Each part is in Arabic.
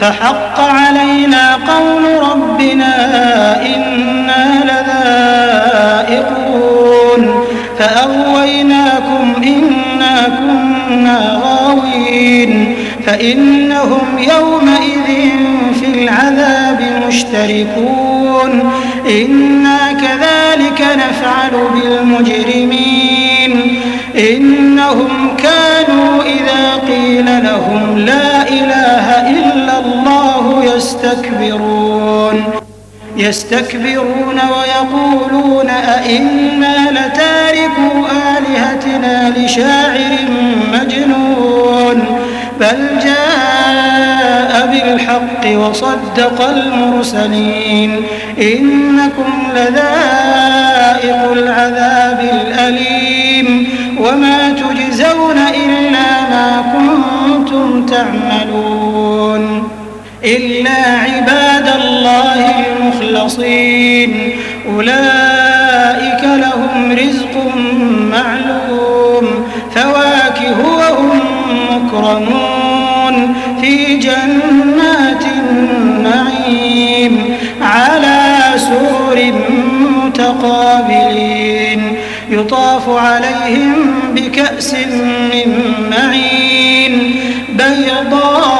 فحق علينا قول ربنا إنا لذائقون فأغويناكم إنا كنا غاوين فإنهم يومئذ في العذاب مشتركون إنا كذلك نفعل بالمجرمين إنهم كانوا إذا قيل لهم لا إله إلا الله يستكبرون. يستكبرون ويقولون أئنا لتاركوا آلهتنا لشاعر مجنون. بل جاء بالحق وصدق المرسلين. إنكم لذائق العذاب الأليم. وما تجزون إلا ما كنتم تعملون. إلا عباد الله المخلصين. أولئك لهم رزق معلوم. فواكه وهم مكرمون. في جنات النعيم. على سور متقابلين. يطاف عليهم بكأس من معين. بيضاء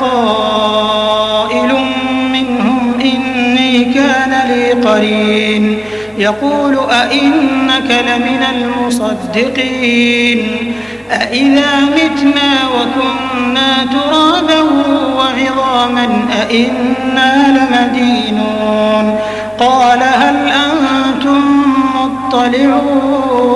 قائل منهم إني كان لي قرين. يقول أئنك لمن المصدقين. أإذا متنا وكنا ترابا وعظاما أئنا لمدينون. قال هل أنتم مطلعون؟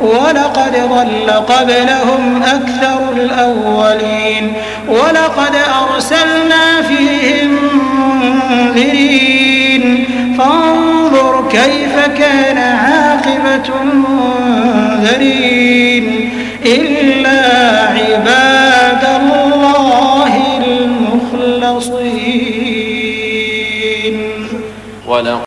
ولقد ضل قبلهم أكثر الأولين ولقد أرسلنا فيهم منذرين فانظر كيف كان عاقبة المنذرين إلا عباد الله المخلصين.